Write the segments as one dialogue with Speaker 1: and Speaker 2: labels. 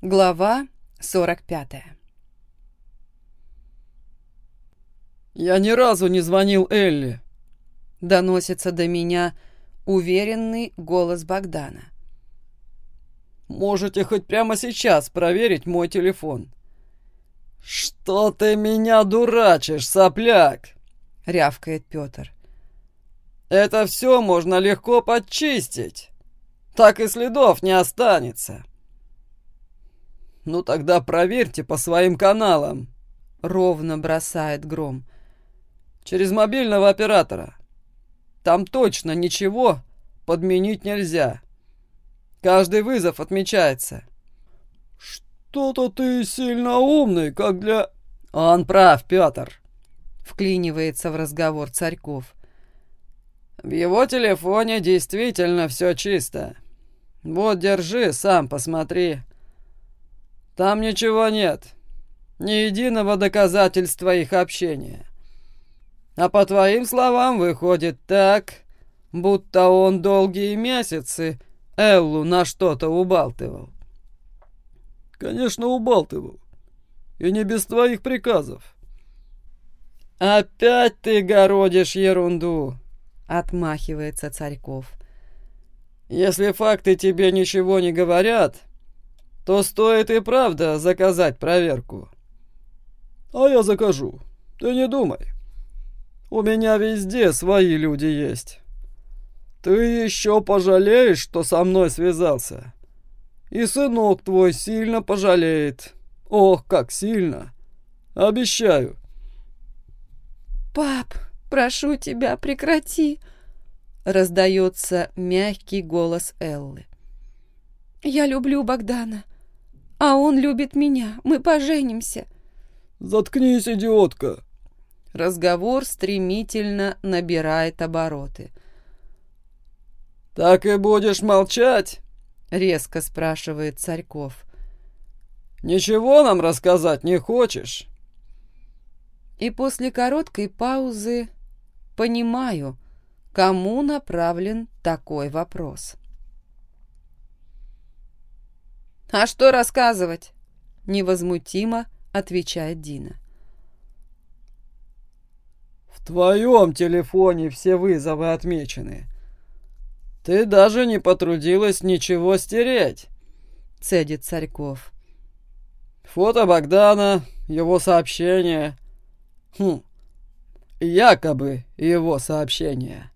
Speaker 1: Глава 45
Speaker 2: «Я ни разу не звонил Элли», —
Speaker 1: доносится до меня уверенный голос Богдана.
Speaker 2: «Можете хоть прямо сейчас проверить мой телефон». «Что ты меня дурачишь, сопляк?»
Speaker 1: — рявкает Петр.
Speaker 2: «Это все можно легко подчистить. Так и следов не останется». «Ну тогда проверьте по своим каналам», — ровно бросает Гром. «Через мобильного оператора. Там точно ничего подменить нельзя. Каждый вызов отмечается». «Что-то ты сильно умный, как для...» «Он прав, Петр», — вклинивается в разговор Царьков. «В его телефоне действительно все чисто. Вот, держи, сам посмотри». Там ничего нет. Ни единого доказательства их общения. А по твоим словам выходит так, будто он долгие месяцы Эллу на что-то убалтывал. Конечно, убалтывал. И не без твоих приказов. Опять ты городишь ерунду, отмахивается Царьков. Если факты тебе ничего не говорят, то стоит и правда заказать проверку. А я закажу. Ты не думай. У меня везде свои люди есть. Ты еще пожалеешь, что со мной связался. И сынок твой сильно пожалеет. Ох, как сильно. Обещаю.
Speaker 1: Пап, прошу тебя, прекрати. Раздается мягкий голос Эллы. Я люблю Богдана. А он любит меня. Мы поженимся.
Speaker 2: Заткнись, идиотка.
Speaker 1: Разговор стремительно набирает обороты.
Speaker 2: Так и будешь молчать? Резко спрашивает Царьков. Ничего нам рассказать не хочешь?
Speaker 1: И после короткой паузы понимаю, кому направлен такой вопрос. «А что рассказывать?» — невозмутимо отвечает Дина.
Speaker 2: «В твоем телефоне все вызовы отмечены. Ты даже не потрудилась ничего стереть», — цедит Царьков. «Фото Богдана, его сообщение. Хм, якобы его сообщение.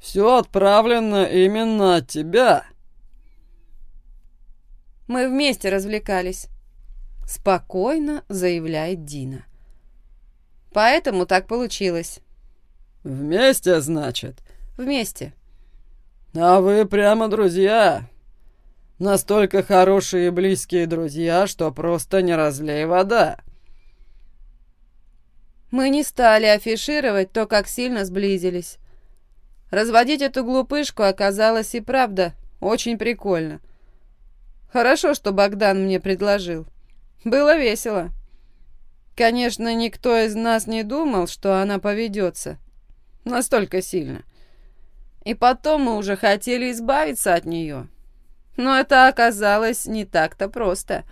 Speaker 2: Все отправлено именно от тебя».
Speaker 1: Мы вместе развлекались», — спокойно заявляет Дина. «Поэтому так получилось».
Speaker 2: «Вместе, значит?»
Speaker 1: «Вместе».
Speaker 2: «А вы прямо друзья. Настолько хорошие и близкие друзья, что просто не разлей вода».
Speaker 1: Мы не стали афишировать то, как сильно сблизились. Разводить эту глупышку оказалось и правда очень прикольно. Хорошо, что Богдан мне предложил. Было весело. Конечно, никто из нас не думал, что она поведется. Настолько сильно. И потом мы уже хотели избавиться от нее. Но это оказалось не так-то просто.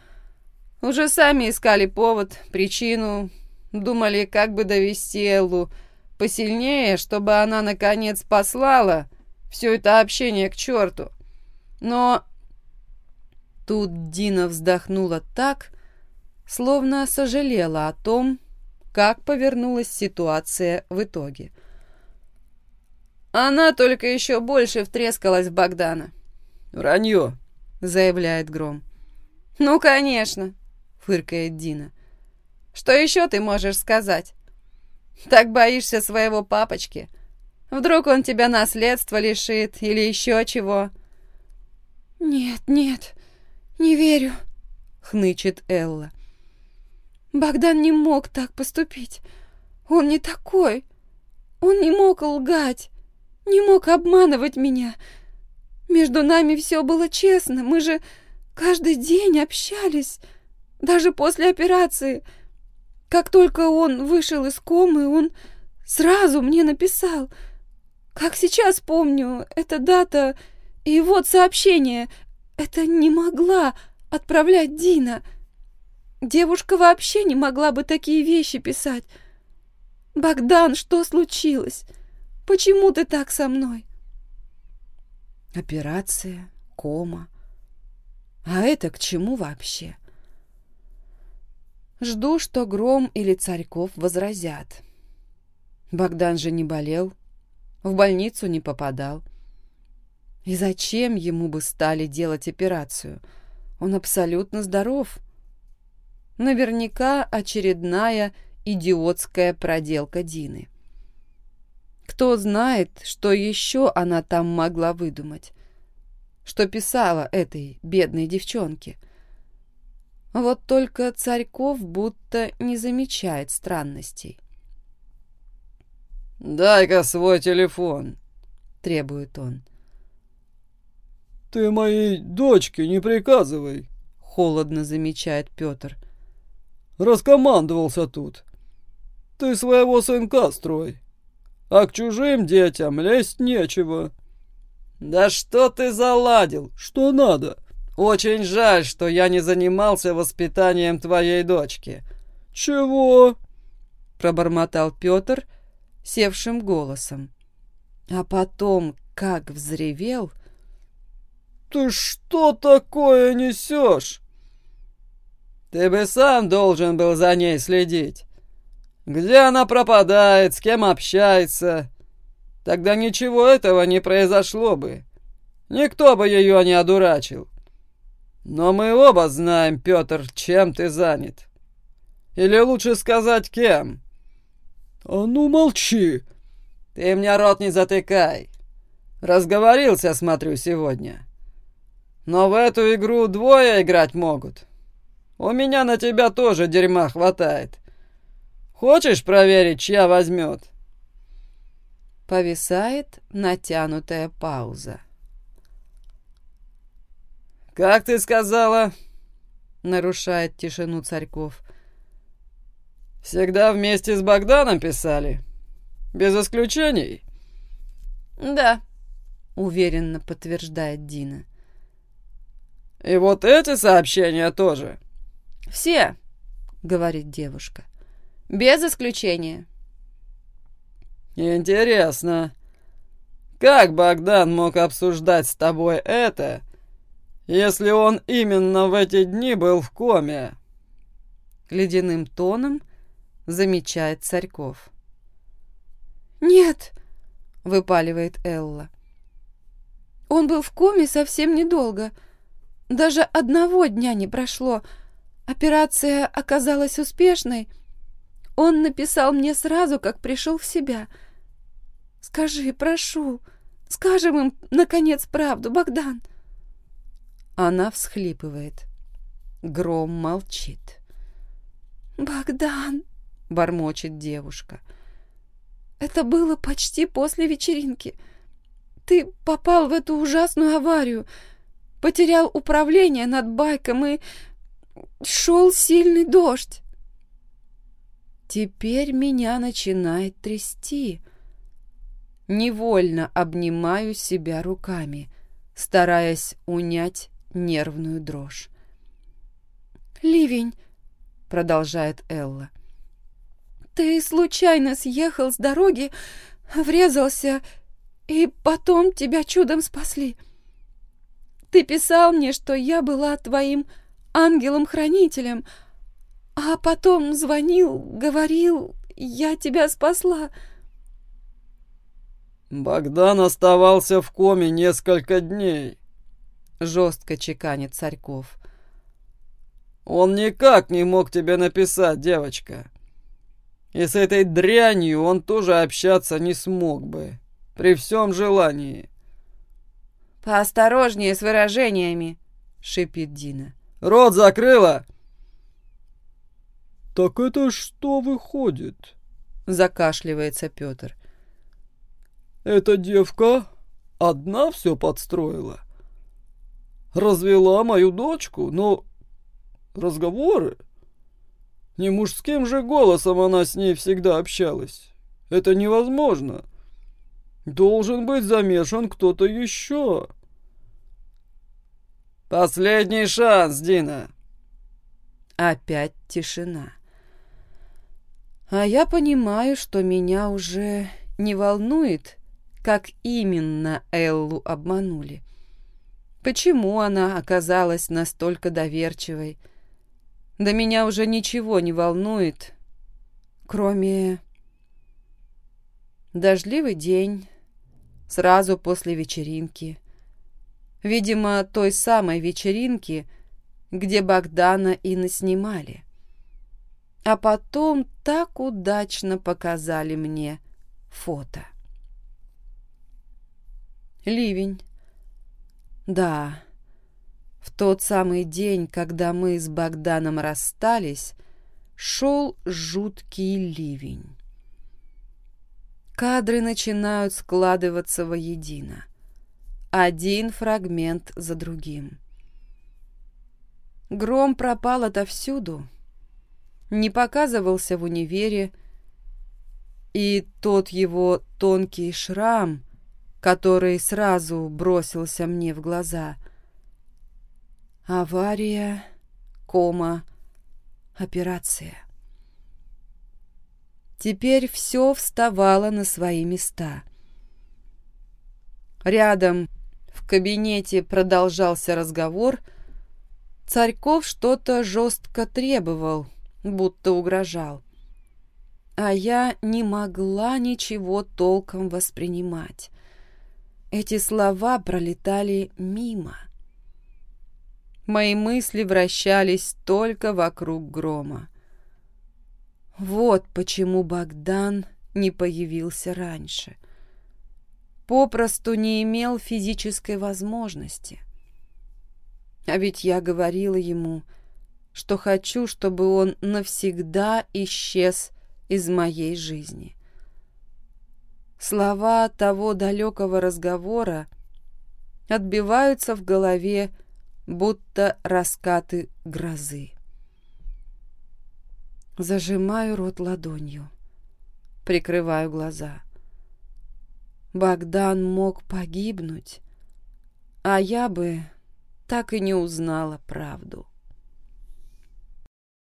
Speaker 1: Уже сами искали повод, причину, думали, как бы довести Эллу посильнее, чтобы она, наконец, послала все это общение к черту. Но Тут Дина вздохнула так, словно сожалела о том, как повернулась ситуация в итоге. Она только еще больше втрескалась в Богдана.
Speaker 2: «Вранье», —
Speaker 1: заявляет Гром. «Ну, конечно», — фыркает Дина. «Что еще ты можешь сказать? Так боишься своего папочки? Вдруг он тебя наследства лишит или еще чего?» «Нет, нет», «Не верю», — хнычет Элла. «Богдан не мог так поступить. Он не такой. Он не мог лгать, не мог обманывать меня. Между нами все было честно. Мы же каждый день общались, даже после операции. Как только он вышел из комы, он сразу мне написал. Как сейчас помню, эта дата и вот сообщение. Это не могла
Speaker 3: отправлять Дина. Девушка вообще не могла бы такие вещи писать. Богдан, что случилось? Почему ты так со мной?
Speaker 1: Операция, кома. А это к чему вообще? Жду, что Гром или Царьков возразят. Богдан же не болел, в больницу не попадал. И зачем ему бы стали делать операцию? Он абсолютно здоров. Наверняка очередная идиотская проделка Дины. Кто знает, что еще она там могла выдумать? Что писала этой бедной девчонке? Вот только Царьков будто не замечает странностей.
Speaker 2: «Дай-ка свой телефон», — требует он.
Speaker 4: «Ты моей дочке не приказывай», —
Speaker 1: холодно замечает Петр.
Speaker 4: «Раскомандовался тут. Ты своего сынка строй, а к чужим детям лезть нечего».
Speaker 2: «Да что ты заладил?
Speaker 4: Что надо?»
Speaker 2: «Очень жаль, что я не занимался воспитанием твоей дочки».
Speaker 4: «Чего?»
Speaker 1: — пробормотал Петр севшим голосом. А потом как взревел —
Speaker 4: «Ты что такое несешь?»
Speaker 2: «Ты бы сам должен был за ней следить. Где она пропадает, с кем общается? Тогда ничего этого не произошло бы. Никто бы ее не одурачил. Но мы оба знаем, Петр, чем ты занят. Или лучше сказать, кем?»
Speaker 4: «А ну молчи!»
Speaker 2: «Ты мне рот не затыкай. Разговорился, смотрю, сегодня». Но в эту игру двое играть могут. У меня на тебя тоже дерьма хватает. Хочешь проверить, чья возьмет?»
Speaker 1: Повисает натянутая пауза.
Speaker 2: «Как ты сказала?»
Speaker 1: — нарушает тишину Царьков.
Speaker 2: «Всегда вместе с Богданом писали? Без исключений?»
Speaker 1: «Да», — уверенно подтверждает Дина.
Speaker 2: И вот эти сообщения тоже.
Speaker 1: Все, говорит девушка. Без исключения.
Speaker 2: Интересно. Как Богдан мог обсуждать с тобой это, если он именно в эти дни был в коме?
Speaker 1: Ледяным тоном замечает Царьков.
Speaker 3: «Нет», — выпаливает Элла. «Он был в коме совсем недолго. Даже одного дня не прошло. Операция оказалась успешной. Он написал мне сразу, как пришел в себя. Скажи, прошу, скажем им, наконец, правду, Богдан.
Speaker 1: Она всхлипывает. Гром молчит.
Speaker 3: «Богдан!»
Speaker 1: — бормочет девушка.
Speaker 3: «Это было почти после вечеринки. Ты попал в эту ужасную аварию потерял управление над байком и шел сильный дождь.
Speaker 1: Теперь меня начинает трясти. Невольно обнимаю себя руками, стараясь унять нервную дрожь.
Speaker 3: «Ливень», — продолжает Элла. «Ты случайно съехал с дороги, врезался, и потом тебя чудом спасли. Ты писал мне, что я была твоим ангелом-хранителем, а потом звонил, говорил, я тебя спасла.
Speaker 4: Богдан оставался в коме несколько дней.
Speaker 1: Жестко чеканит Царьков.
Speaker 4: Он никак не мог тебе написать, девочка. И с этой дрянью он тоже общаться не смог бы, при всем желании.
Speaker 1: «Поосторожнее с выражениями», — шипит Дина.
Speaker 4: «Рот закрыла!» «Так это что выходит?» — закашливается Петр. «Эта девка одна все подстроила. Развела мою дочку, но разговоры... Не мужским же голосом она с ней всегда общалась. Это невозможно. Должен быть замешан кто-то еще. Последний шанс, Дина.
Speaker 1: Опять тишина. А я понимаю, что меня уже не волнует, как именно Эллу обманули. Почему она оказалась настолько доверчивой? Да меня уже ничего не волнует, кроме... Дождливый день, сразу после вечеринки. Видимо, той самой вечеринки, где Богдана и наснимали. А потом так удачно показали мне фото. Ливень. Да, в тот самый день, когда мы с Богданом расстались, шел жуткий ливень. Кадры начинают складываться воедино. Один фрагмент за другим. Гром пропал отовсюду, не показывался в универе, и тот его тонкий шрам, который сразу бросился мне в глаза. Авария, кома, операция. Теперь все вставало на свои места. Рядом в кабинете продолжался разговор. Царьков что-то жестко требовал, будто угрожал. А я не могла ничего толком воспринимать. Эти слова пролетали мимо. Мои мысли вращались только вокруг грома. Вот почему Богдан не появился раньше. Попросту не имел физической возможности. А ведь я говорила ему, что хочу, чтобы он навсегда исчез из моей жизни. Слова того далекого разговора отбиваются в голове, будто раскаты грозы. Зажимаю рот ладонью, прикрываю глаза. Богдан мог погибнуть, а я бы так и не узнала правду.